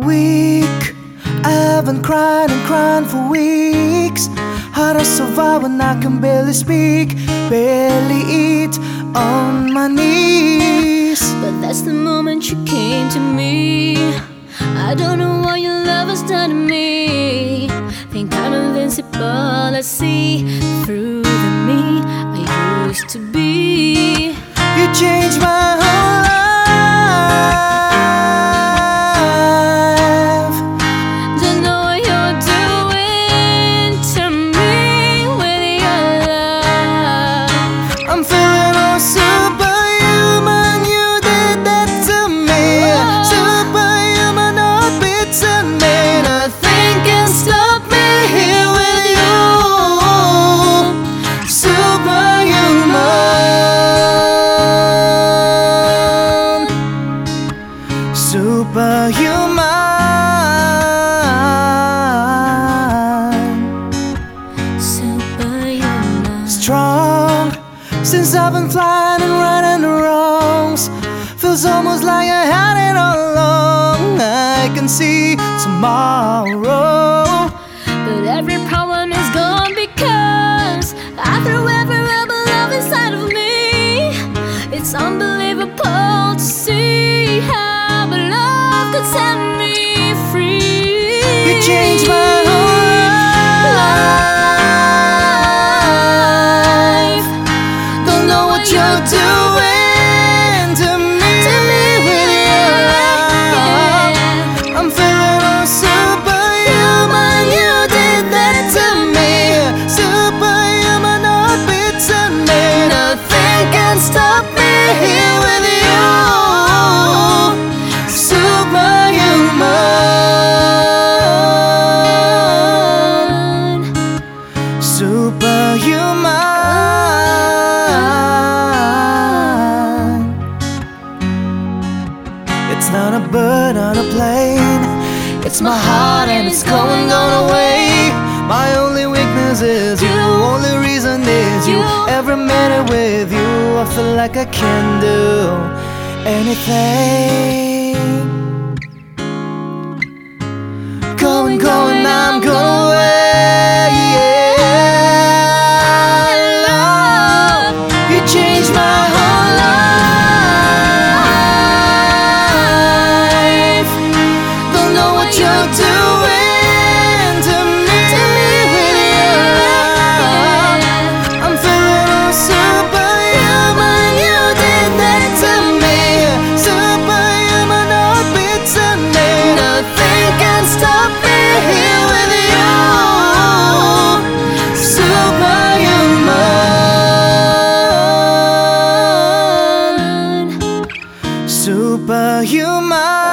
I haven't cried and crying for weeks. How to survive when I can barely speak, barely eat on my knees. But that's the moment you came to me. I don't know what your love has done to me. Think I'm invincible. I see through the me I used to be. You changed my I've been flying and running the wrongs. Feels almost like I had it all along. I can see tomorrow. But every Superhuman. It's not a bird on a plane. It's my heart and it's going on away. My only weakness is you. Only reason is you. Every minute with you, I feel like I can do anything. Going, going.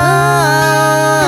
oh.